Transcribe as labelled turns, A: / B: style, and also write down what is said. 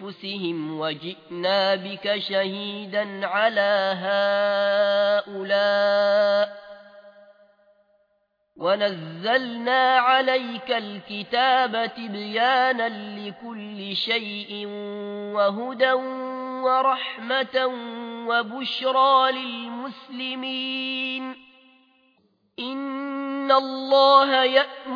A: أنفسهم وجئنا بك شهيدا على هؤلاء ونزلنا عليك الكتاب تبيانا لكل شيء وهدى ورحمة وبشرى للمسلمين إن الله يأمر